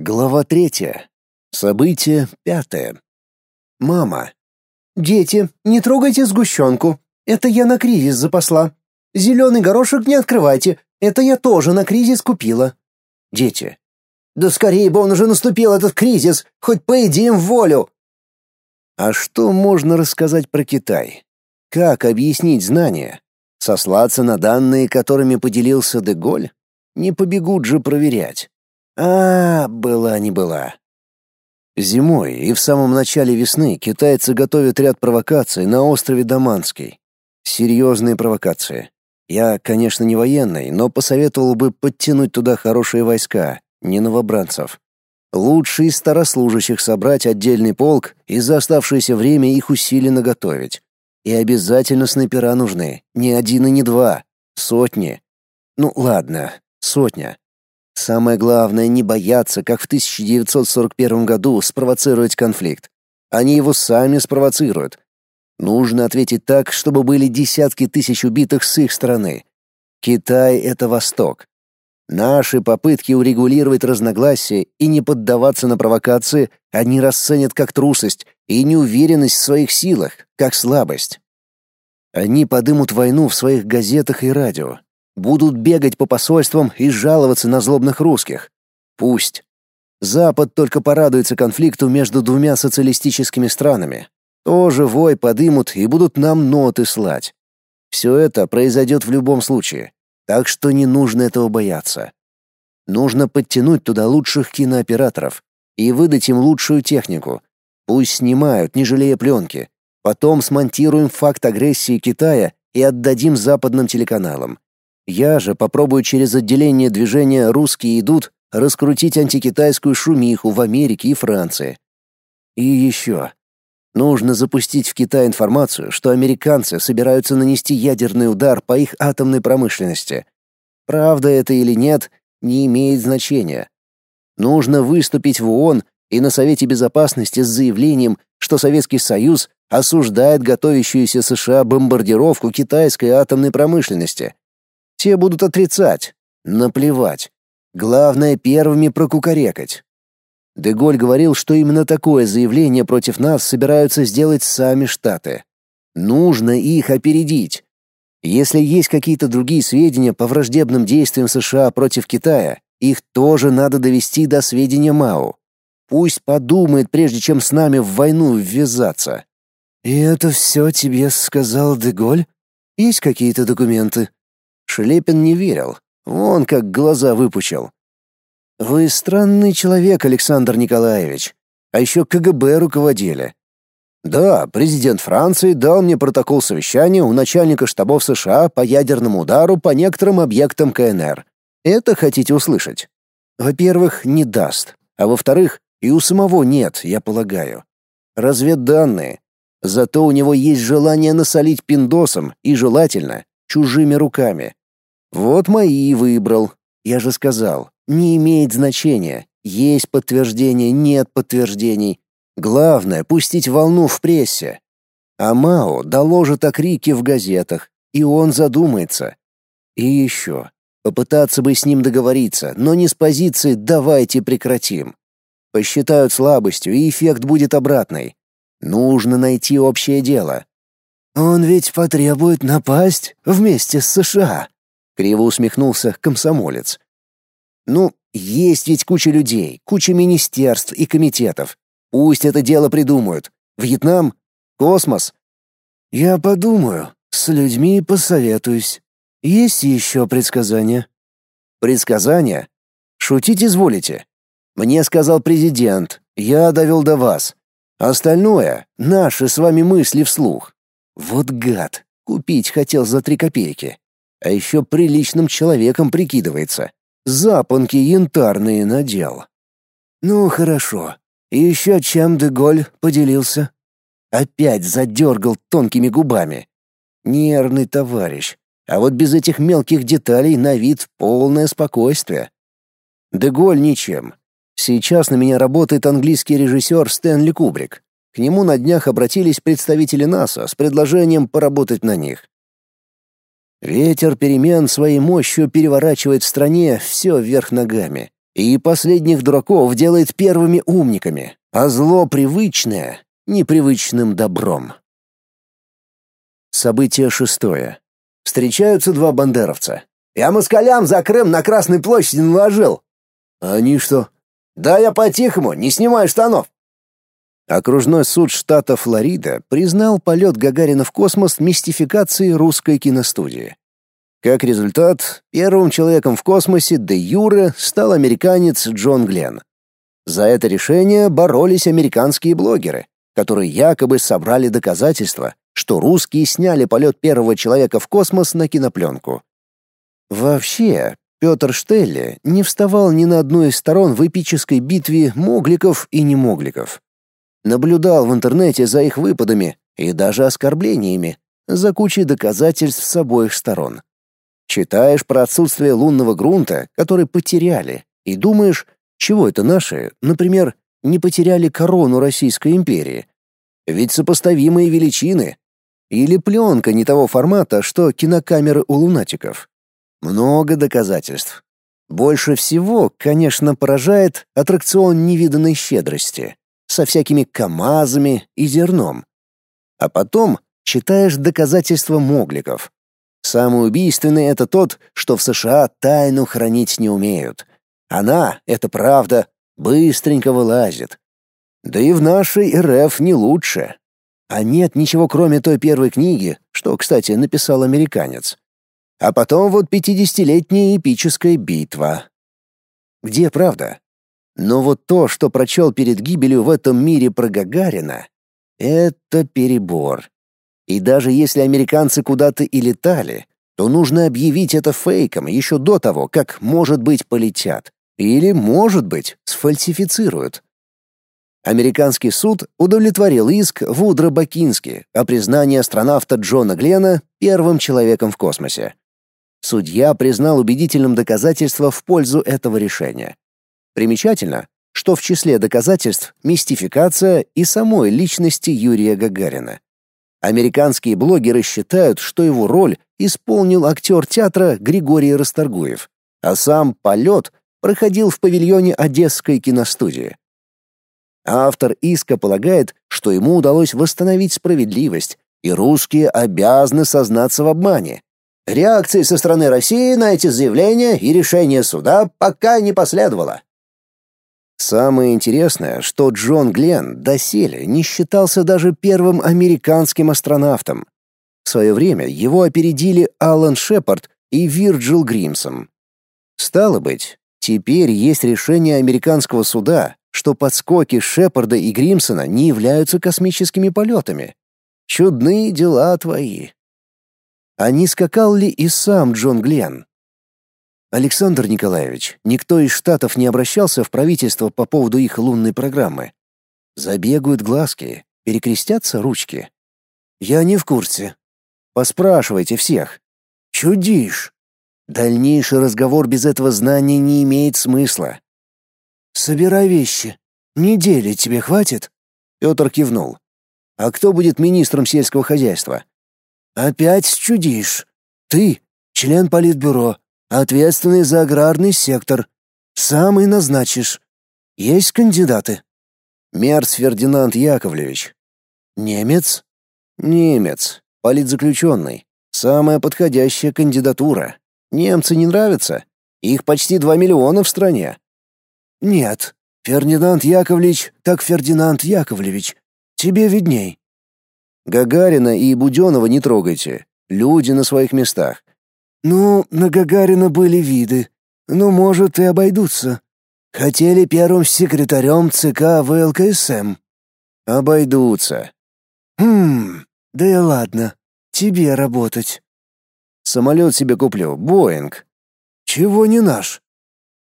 Глава третья. Событие пятое. Мама. «Дети, не трогайте сгущенку. Это я на кризис запасла. Зеленый горошек не открывайте. Это я тоже на кризис купила». Дети. «Да скорее бы он уже наступил, этот кризис. Хоть поедим в волю». А что можно рассказать про Китай? Как объяснить знания? Сослаться на данные, которыми поделился Деголь? Не побегут же проверять. А, была не была. Зимой и в самом начале весны китайцы готовят ряд провокаций на острове Даманский. Серьезные провокации. Я, конечно, не военный, но посоветовал бы подтянуть туда хорошие войска, не новобранцев. Лучше из старослужащих собрать отдельный полк и за оставшееся время их усиленно готовить. И обязательно снайпера нужны, не один и не два, сотни. Ну ладно, сотня. Самое главное не бояться, как в 1941 году спровоцировать конфликт. Они его сами спровоцируют. Нужно ответить так, чтобы были десятки тысяч убитых с их стороны. Китай это Восток. Наши попытки урегулировать разногласия и не поддаваться на провокации они расценят как трусость и неуверенность в своих силах, как слабость. Они подымут войну в своих газетах и радио, Будут бегать по посольствам и жаловаться на злобных русских. Пусть. Запад только порадуется конфликту между двумя социалистическими странами. Тоже вой подымут и будут нам ноты слать. Все это произойдет в любом случае, так что не нужно этого бояться. Нужно подтянуть туда лучших кинооператоров и выдать им лучшую технику. Пусть снимают, не жалея пленки. Потом смонтируем факт агрессии Китая и отдадим западным телеканалам. Я же попробую через отделение движения «Русские идут» раскрутить антикитайскую шумиху в Америке и Франции. И еще. Нужно запустить в Китай информацию, что американцы собираются нанести ядерный удар по их атомной промышленности. Правда это или нет, не имеет значения. Нужно выступить в ООН и на Совете Безопасности с заявлением, что Советский Союз осуждает готовящуюся США бомбардировку китайской атомной промышленности – те будут отрицать. Наплевать. Главное первыми прокукарекать. Деголь говорил, что именно такое заявление против нас собираются сделать сами Штаты. Нужно их опередить. Если есть какие-то другие сведения по враждебным действиям США против Китая, их тоже надо довести до сведения Мао. Пусть подумает, прежде чем с нами в войну ввязаться. И это все тебе сказал Деголь? Есть какие-то документы? Шелепин не верил. Вон как глаза выпучил. Вы странный человек, Александр Николаевич. А еще КГБ руководили. Да, президент Франции дал мне протокол совещания у начальника штабов США по ядерному удару по некоторым объектам КНР. Это хотите услышать? Во-первых, не даст. А во-вторых, и у самого нет, я полагаю. Разведданные. Зато у него есть желание насолить пиндосам и желательно чужими руками. Вот мои выбрал. Я же сказал, не имеет значения. Есть подтверждение, нет подтверждений. Главное пустить волну в прессе. А Мао доложит о крике в газетах, и он задумается. И еще. Попытаться бы с ним договориться, но не с позиции «давайте прекратим». Посчитают слабостью, и эффект будет обратный. Нужно найти общее дело. Он ведь потребует напасть вместе с США. Криво усмехнулся комсомолец. Ну, есть ведь куча людей, куча министерств и комитетов. Пусть это дело придумают. Вьетнам? Космос? Я подумаю, с людьми посоветуюсь. Есть еще предсказания? Предсказания? Шутить изволите? Мне сказал президент, я довел до вас. Остальное — наши с вами мысли вслух. Вот гад, купить хотел за три копейки а еще приличным человеком прикидывается. Запонки янтарные надел. Ну, хорошо. И еще чем Деголь поделился? Опять задергал тонкими губами. Нервный товарищ. А вот без этих мелких деталей на вид полное спокойствие. Деголь ничем. Сейчас на меня работает английский режиссер Стэнли Кубрик. К нему на днях обратились представители НАСА с предложением поработать на них. Ветер перемен своей мощью переворачивает в стране все вверх ногами, И последних дураков делает первыми умниками, а зло привычное — непривычным добром. Событие шестое. Встречаются два бандеровца. «Я москалям за Крым на Красной площади наложил». «Они что?» «Да я по-тихому, не снимаю штанов». Окружной суд штата Флорида признал полет Гагарина в космос мистификацией русской киностудии. Как результат, первым человеком в космосе де юре стал американец Джон Гленн. За это решение боролись американские блогеры, которые якобы собрали доказательства, что русские сняли полет первого человека в космос на кинопленку. Вообще, Петр Штелли не вставал ни на одну из сторон в эпической битве могликов и немогликов. Наблюдал в интернете за их выпадами и даже оскорблениями, за кучей доказательств с обоих сторон. Читаешь про отсутствие лунного грунта, который потеряли, и думаешь, чего это наши, например, не потеряли корону Российской империи? Ведь сопоставимые величины. Или пленка не того формата, что кинокамеры у лунатиков. Много доказательств. Больше всего, конечно, поражает аттракцион невиданной щедрости со всякими КАМАЗами и зерном. А потом читаешь доказательства могликов. Самый убийственный — это тот, что в США тайну хранить не умеют. Она, это правда, быстренько вылазит. Да и в нашей РФ не лучше. А нет ничего кроме той первой книги, что, кстати, написал американец. А потом вот пятидесятилетняя эпическая битва. Где правда? Но вот то, что прочел перед гибелью в этом мире про Гагарина, это перебор. И даже если американцы куда-то и летали, то нужно объявить это фейком еще до того, как, может быть, полетят. Или, может быть, сфальсифицируют. Американский суд удовлетворил иск Вудра Бакински о признании астронавта Джона Глена первым человеком в космосе. Судья признал убедительным доказательства в пользу этого решения. Примечательно, что в числе доказательств мистификация и самой личности Юрия Гагарина. Американские блогеры считают, что его роль исполнил актер театра Григорий Расторгуев, а сам полет проходил в павильоне Одесской киностудии. Автор иска полагает, что ему удалось восстановить справедливость, и русские обязаны сознаться в обмане. Реакции со стороны России на эти заявления и решения суда пока не последовало. Самое интересное, что Джон Гленн доселе не считался даже первым американским астронавтом. В свое время его опередили Алан Шепард и Вирджил Гримсом. Стало быть, теперь есть решение американского суда, что подскоки Шепарда и Гримсона не являются космическими полетами. Чудные дела твои. А не скакал ли и сам Джон Гленн? Александр Николаевич, никто из штатов не обращался в правительство по поводу их лунной программы. Забегают глазки, перекрестятся ручки. Я не в курсе. Поспрашивайте всех. Чудишь. Дальнейший разговор без этого знания не имеет смысла. Собирай вещи. Недели тебе хватит? Петр кивнул. А кто будет министром сельского хозяйства? Опять чудишь. Ты член политбюро, ответственный за аграрный сектор. Сам и назначишь. Есть кандидаты? Мерц Фердинанд Яковлевич. Немец? Немец. Политзаключенный. Самая подходящая кандидатура. Немцы не нравятся? Их почти два миллиона в стране. Нет. Фердинанд Яковлевич, так Фердинанд Яковлевич. Тебе видней. Гагарина и Будённого не трогайте. Люди на своих местах. Ну, на Гагарина были виды, но, может, и обойдутся. Хотели первым секретарем ЦК ВЛКСМ. Обойдутся. Хм, да и ладно, тебе работать. Самолет себе куплю, Боинг. Чего не наш?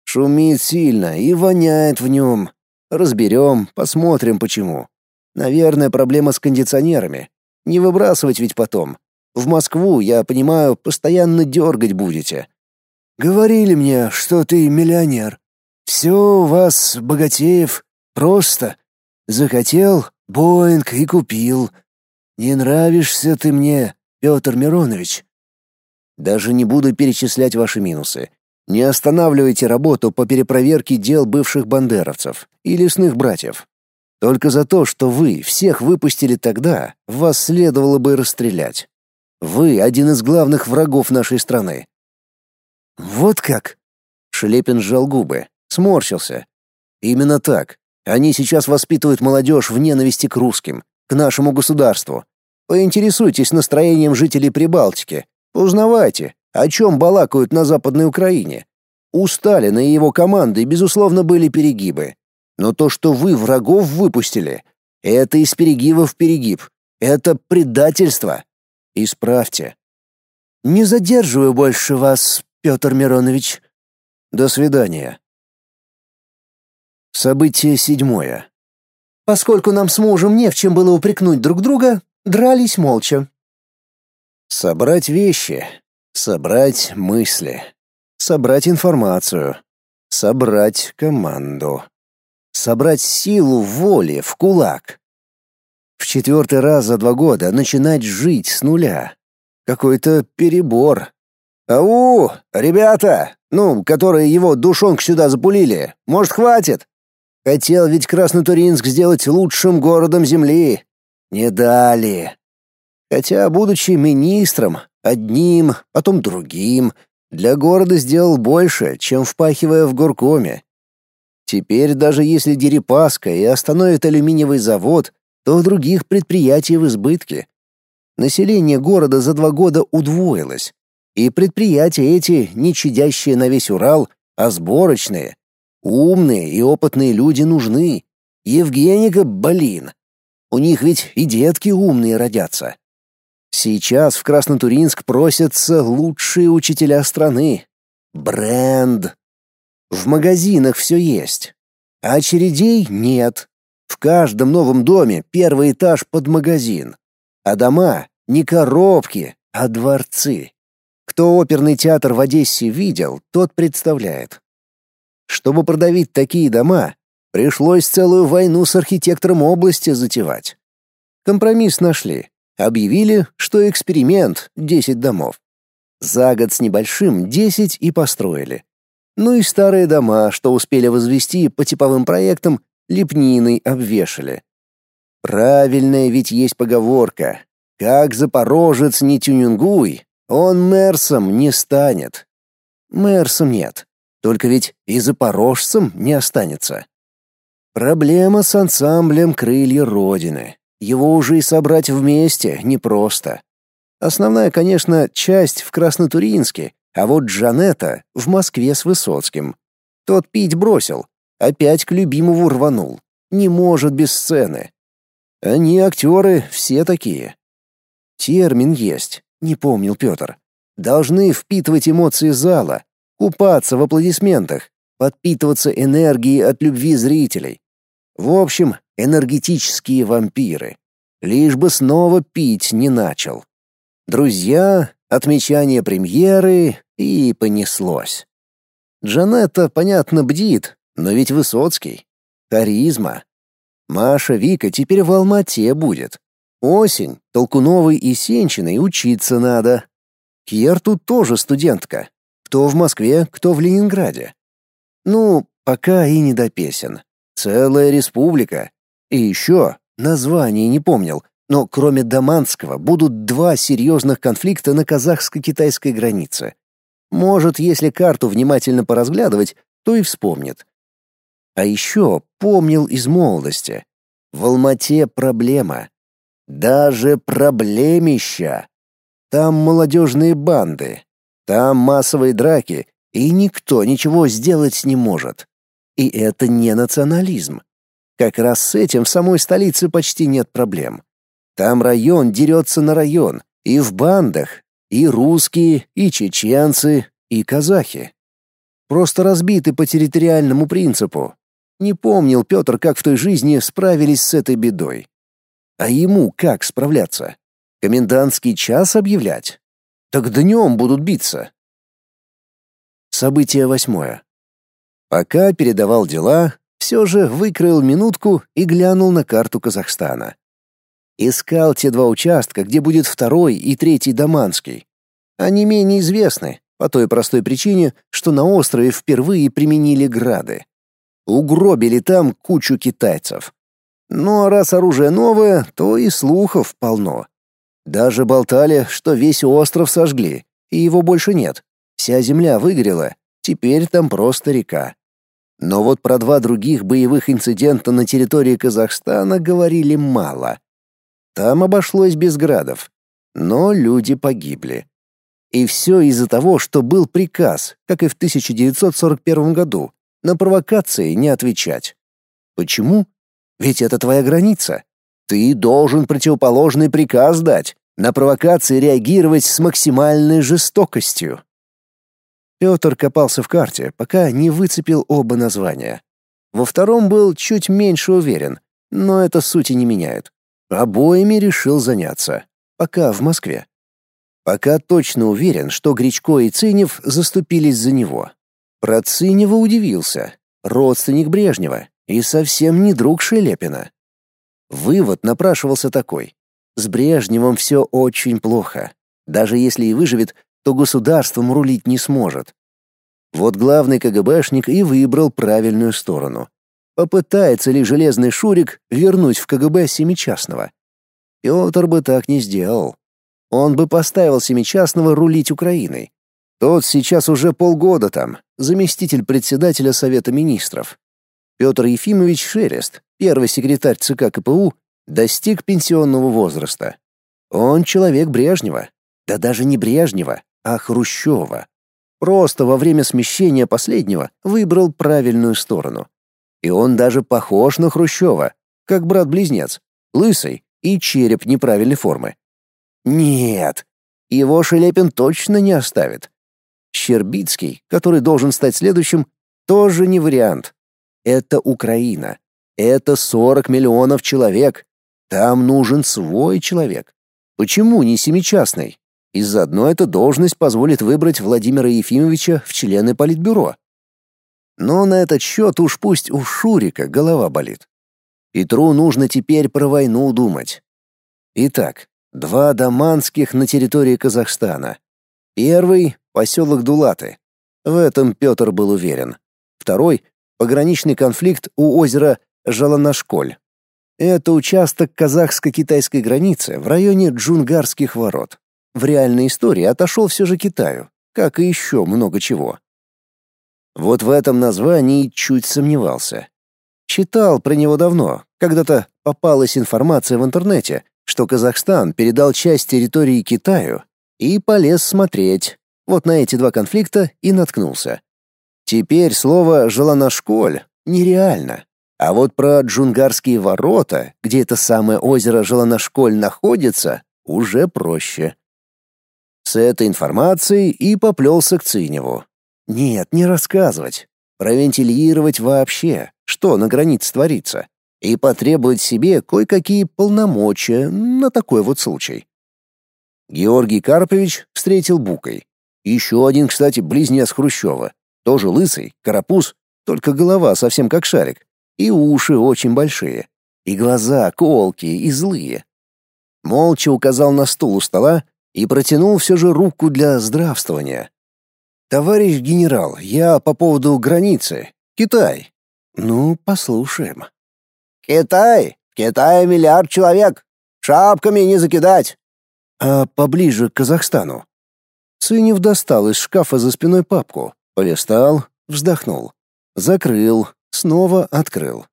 Шумит сильно и воняет в нем. Разберем, посмотрим почему. Наверное, проблема с кондиционерами. Не выбрасывать ведь потом. В Москву, я понимаю, постоянно дергать будете. Говорили мне, что ты миллионер. Все у вас, богатеев, просто. Захотел, Боинг и купил. Не нравишься ты мне, Петр Миронович. Даже не буду перечислять ваши минусы. Не останавливайте работу по перепроверке дел бывших бандеровцев и лесных братьев. Только за то, что вы всех выпустили тогда, вас следовало бы расстрелять. Вы один из главных врагов нашей страны. Вот как? Шелепин сжал губы, сморщился. Именно так. Они сейчас воспитывают молодежь в ненависти к русским, к нашему государству. Поинтересуйтесь настроением жителей Прибалтики. Узнавайте, о чем балакают на Западной Украине. У Сталина и его команды, безусловно, были перегибы. Но то, что вы врагов выпустили, это из перегиба в перегиб. Это предательство. Исправьте. Не задерживаю больше вас, Петр Миронович. До свидания. Событие седьмое. Поскольку нам с мужем не в чем было упрекнуть друг друга, дрались молча. Собрать вещи, собрать мысли, собрать информацию, собрать команду, собрать силу воли в кулак. В четвертый раз за два года начинать жить с нуля. Какой-то перебор. «Ау, ребята! Ну, которые его душонк сюда запулили. Может, хватит? Хотел ведь Краснотуринск сделать лучшим городом Земли. Не дали. Хотя, будучи министром, одним, потом другим, для города сделал больше, чем впахивая в горкоме. Теперь даже если Дерипаска и остановит алюминиевый завод, то других предприятий в избытке. Население города за два года удвоилось, и предприятия эти не чадящие на весь Урал, а сборочные. Умные и опытные люди нужны. Евгеника, блин. У них ведь и детки умные родятся. Сейчас в Краснотуринск просятся лучшие учителя страны. Бренд. В магазинах все есть. А очередей нет. В каждом новом доме первый этаж под магазин. А дома не коробки, а дворцы. Кто оперный театр в Одессе видел, тот представляет. Чтобы продавить такие дома, пришлось целую войну с архитектором области затевать. Компромисс нашли. Объявили, что эксперимент — 10 домов. За год с небольшим 10 и построили. Ну и старые дома, что успели возвести по типовым проектам, лепниной обвешали. Правильная ведь есть поговорка. Как запорожец не тюнингуй, он мэрсом не станет. Мэрсом нет. Только ведь и запорожцем не останется. Проблема с ансамблем «Крылья Родины». Его уже и собрать вместе непросто. Основная, конечно, часть в Краснотуринске, а вот Джанета в Москве с Высоцким. Тот пить бросил, опять к любимому рванул. Не может без сцены. Они актеры все такие. Термин есть, не помнил Петр. Должны впитывать эмоции зала, купаться в аплодисментах, подпитываться энергией от любви зрителей. В общем, энергетические вампиры. Лишь бы снова пить не начал. Друзья, отмечание премьеры и понеслось. Джанетта, понятно, бдит, но ведь Высоцкий. Харизма. Маша Вика теперь в Алмате будет. Осень, Толкуновой и Сенчиной учиться надо. Кьер тут тоже студентка. Кто в Москве, кто в Ленинграде. Ну, пока и не до песен. Целая республика. И еще, название не помнил, но кроме Даманского будут два серьезных конфликта на казахско-китайской границе. Может, если карту внимательно поразглядывать, то и вспомнит. А еще помнил из молодости. В Алмате проблема. Даже проблемища. Там молодежные банды. Там массовые драки, и никто ничего сделать не может. И это не национализм. Как раз с этим в самой столице почти нет проблем. Там район дерется на район, и в бандах, и русские, и чеченцы, и казахи. Просто разбиты по территориальному принципу. Не помнил Петр, как в той жизни справились с этой бедой. А ему как справляться? Комендантский час объявлять? Так днем будут биться. Событие восьмое. Пока передавал дела, все же выкроил минутку и глянул на карту Казахстана. Искал те два участка, где будет второй и третий Даманский. Они менее известны, по той простой причине, что на острове впервые применили грады. Угробили там кучу китайцев. Ну а раз оружие новое, то и слухов полно. Даже болтали, что весь остров сожгли, и его больше нет. Вся земля выгорела, теперь там просто река. Но вот про два других боевых инцидента на территории Казахстана говорили мало. Там обошлось без градов, но люди погибли. И все из-за того, что был приказ, как и в 1941 году, на провокации не отвечать. Почему? Ведь это твоя граница. Ты должен противоположный приказ дать, на провокации реагировать с максимальной жестокостью. Петр копался в карте, пока не выцепил оба названия. Во втором был чуть меньше уверен, но это сути не меняет. Обоими решил заняться, пока в Москве. Пока точно уверен, что Гречко и Цинев заступились за него. Про Цинева удивился. Родственник Брежнева и совсем не друг Шелепина. Вывод напрашивался такой. С Брежневым все очень плохо. Даже если и выживет, то государством рулить не сможет. Вот главный КГБшник и выбрал правильную сторону. Попытается ли железный Шурик вернуть в КГБ Семичастного? Петр бы так не сделал. Он бы поставил Семичастного рулить Украиной. Тот сейчас уже полгода там, заместитель председателя Совета министров. Петр Ефимович Шерест, первый секретарь ЦК КПУ, достиг пенсионного возраста. Он человек Брежнева. Да даже не Брежнева, а Хрущева. Просто во время смещения последнего выбрал правильную сторону. И он даже похож на Хрущева, как брат-близнец, лысый и череп неправильной формы. Нет, его Шелепин точно не оставит. Щербицкий, который должен стать следующим, тоже не вариант. Это Украина. Это 40 миллионов человек. Там нужен свой человек. Почему не семичастный? и заодно эта должность позволит выбрать Владимира Ефимовича в члены политбюро. Но на этот счет уж пусть у Шурика голова болит. Петру нужно теперь про войну думать. Итак, два Даманских на территории Казахстана. Первый — поселок Дулаты. В этом Петр был уверен. Второй — пограничный конфликт у озера Жаланашколь. Это участок казахско-китайской границы в районе Джунгарских ворот в реальной истории отошел все же Китаю, как и еще много чего. Вот в этом названии чуть сомневался. Читал про него давно, когда-то попалась информация в интернете, что Казахстан передал часть территории Китаю и полез смотреть. Вот на эти два конфликта и наткнулся. Теперь слово «желаношколь» нереально. А вот про Джунгарские ворота, где это самое озеро Желаношколь находится, уже проще. С этой информацией и поплелся к Циневу. Нет, не рассказывать. Провентилировать вообще, что на границе творится. И потребовать себе кое-какие полномочия на такой вот случай. Георгий Карпович встретил Букой. Еще один, кстати, близнец Хрущева. Тоже лысый, карапуз, только голова совсем как шарик. И уши очень большие. И глаза колкие и злые. Молча указал на стул у стола и протянул все же руку для здравствования. «Товарищ генерал, я по поводу границы. Китай». «Ну, послушаем». «Китай? В Китае миллиард человек. Шапками не закидать». «А поближе к Казахстану?» Цинев достал из шкафа за спиной папку, полистал, вздохнул. Закрыл, снова открыл.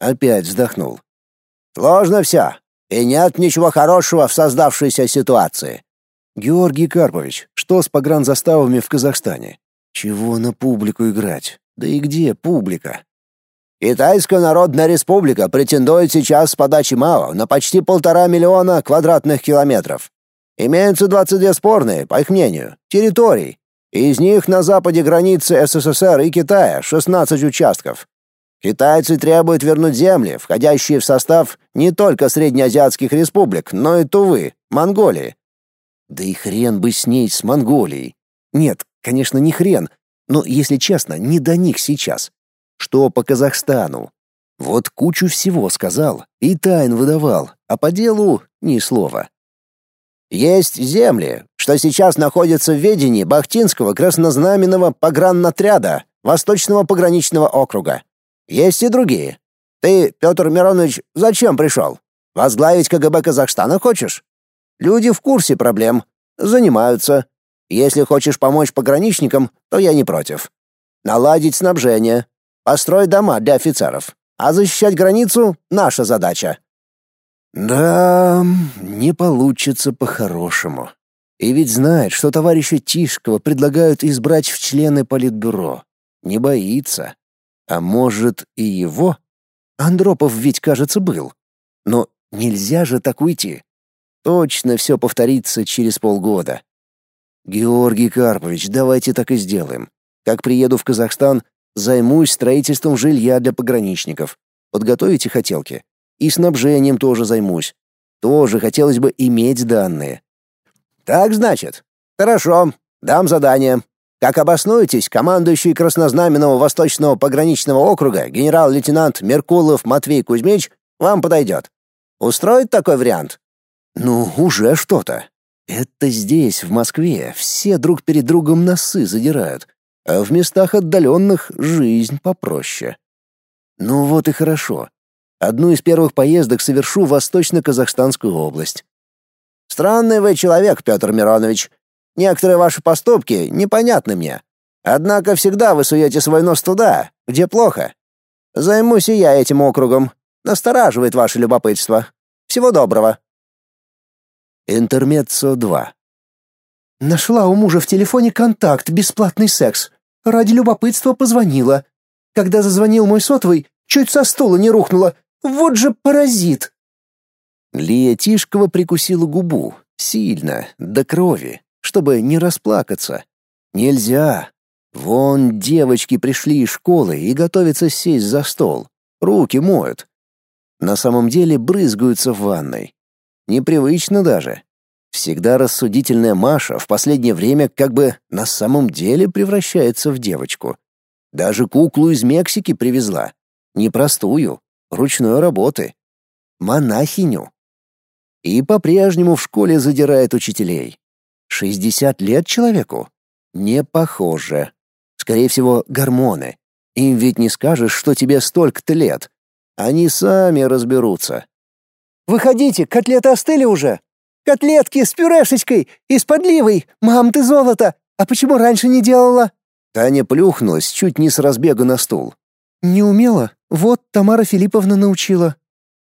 Опять вздохнул. «Сложно все, и нет ничего хорошего в создавшейся ситуации. Георгий Карпович, что с погранзаставами в Казахстане? Чего на публику играть? Да и где публика? Китайская Народная Республика претендует сейчас с подачи МАО на почти полтора миллиона квадратных километров. Имеются 22 спорные, по их мнению, территорий. Из них на западе границы СССР и Китая 16 участков. Китайцы требуют вернуть земли, входящие в состав не только среднеазиатских республик, но и Тувы, Монголии, да и хрен бы с ней, с Монголией. Нет, конечно, не хрен, но, если честно, не до них сейчас. Что по Казахстану? Вот кучу всего сказал и тайн выдавал, а по делу ни слова. Есть земли, что сейчас находится в ведении Бахтинского краснознаменного пограннотряда Восточного пограничного округа. Есть и другие. Ты, Петр Миронович, зачем пришел? Возглавить КГБ Казахстана хочешь? Люди в курсе проблем, занимаются. Если хочешь помочь пограничникам, то я не против. Наладить снабжение, построить дома для офицеров. А защищать границу — наша задача. Да, не получится по-хорошему. И ведь знает, что товарища Тишкова предлагают избрать в члены политбюро. Не боится. А может, и его? Андропов ведь, кажется, был. Но нельзя же так уйти. Точно все повторится через полгода. Георгий Карпович, давайте так и сделаем. Как приеду в Казахстан, займусь строительством жилья для пограничников. Подготовите хотелки. И снабжением тоже займусь. Тоже хотелось бы иметь данные. Так значит. Хорошо. Дам задание. Как обоснуетесь, командующий Краснознаменного Восточного пограничного округа генерал-лейтенант Меркулов Матвей Кузьмич вам подойдет. Устроит такой вариант? Ну, уже что-то. Это здесь, в Москве, все друг перед другом носы задирают, а в местах отдаленных жизнь попроще. Ну вот и хорошо. Одну из первых поездок совершу в Восточно-Казахстанскую область. Странный вы человек, Петр Миронович. Некоторые ваши поступки непонятны мне. Однако всегда вы суете свой нос туда, где плохо. Займусь и я этим округом. Настораживает ваше любопытство. Всего доброго. Интермеццо 2. Нашла у мужа в телефоне контакт «Бесплатный секс». Ради любопытства позвонила. Когда зазвонил мой сотовый, чуть со стула не рухнула. Вот же паразит!» Лия Тишкова прикусила губу, сильно, до крови, чтобы не расплакаться. Нельзя. Вон девочки пришли из школы и готовятся сесть за стол. Руки моют. На самом деле брызгаются в ванной. Непривычно даже. Всегда рассудительная Маша в последнее время как бы на самом деле превращается в девочку. Даже куклу из Мексики привезла. Непростую, ручной работы. Монахиню. И по-прежнему в школе задирает учителей. 60 лет человеку? Не похоже. Скорее всего, гормоны. Им ведь не скажешь, что тебе столько-то лет. Они сами разберутся. «Выходите, котлеты остыли уже!» «Котлетки с пюрешечкой и с подливой! Мам, ты золото! А почему раньше не делала?» Таня плюхнулась чуть не с разбега на стул. «Не умела. Вот Тамара Филипповна научила.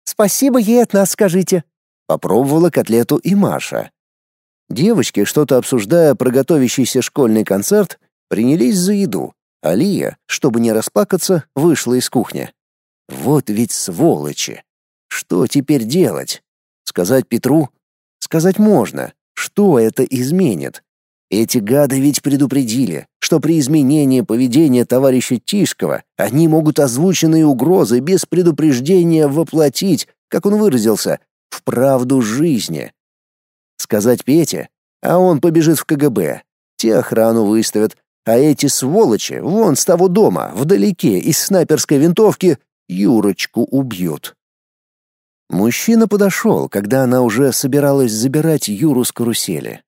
Спасибо ей от нас скажите». Попробовала котлету и Маша. Девочки, что-то обсуждая про готовящийся школьный концерт, принялись за еду. Алия, чтобы не расплакаться, вышла из кухни. Вот ведь сволочи. Что теперь делать? Сказать Петру? Сказать можно. Что это изменит? Эти гады ведь предупредили, что при изменении поведения товарища Тишкова они могут озвученные угрозы без предупреждения воплотить, как он выразился, в правду жизни. Сказать Пете, а он побежит в КГБ. Те охрану выставят, а эти сволочи вон с того дома, вдалеке, из снайперской винтовки, Юрочку убьют. Мужчина подошел, когда она уже собиралась забирать Юру с карусели.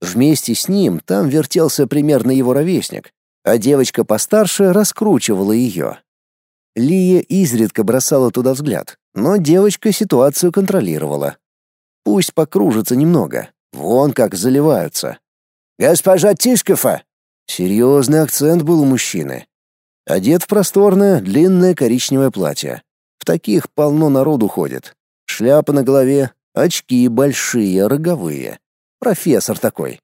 Вместе с ним там вертелся примерно его ровесник, а девочка постарше раскручивала ее. Лия изредка бросала туда взгляд, но девочка ситуацию контролировала. Пусть покружится немного, вон как заливаются. «Госпожа Тишкова!» Серьезный акцент был у мужчины. Одет в просторное, длинное коричневое платье. В таких полно народу ходит. Шляпа на голове, очки большие, роговые. Профессор такой.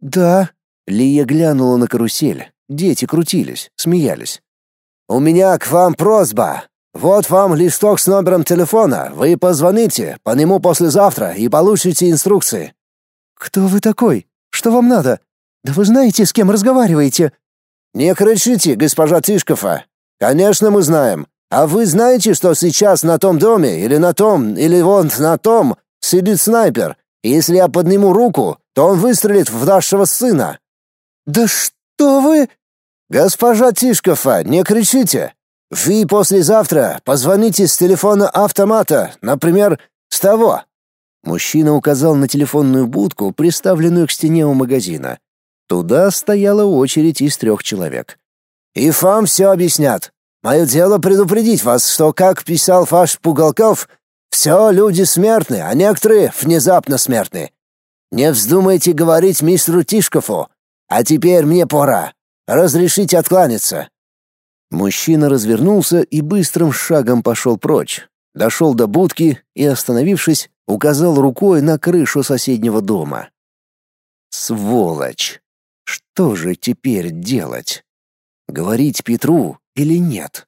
Да. Лия глянула на карусель. Дети крутились, смеялись. У меня к вам просьба. Вот вам листок с номером телефона. Вы позвоните по нему послезавтра и получите инструкции. Кто вы такой? Что вам надо? Да вы знаете, с кем разговариваете? Не кричите, госпожа Тишкова. Конечно, мы знаем. А вы знаете, что сейчас на том доме или на том, или вон на том сидит снайпер если я подниму руку, то он выстрелит в нашего сына». «Да что вы...» «Госпожа Тишкова, не кричите. Вы послезавтра позвоните с телефона автомата, например, с того». Мужчина указал на телефонную будку, приставленную к стене у магазина. Туда стояла очередь из трех человек. «И вам все объяснят. Мое дело предупредить вас, что, как писал ваш Пугалков, все люди смертны, а некоторые внезапно смертны. Не вздумайте говорить мистеру Тишкову. А теперь мне пора. Разрешите откланяться». Мужчина развернулся и быстрым шагом пошел прочь. Дошел до будки и, остановившись, указал рукой на крышу соседнего дома. Сволочь! Что же теперь делать? Говорить Петру или нет?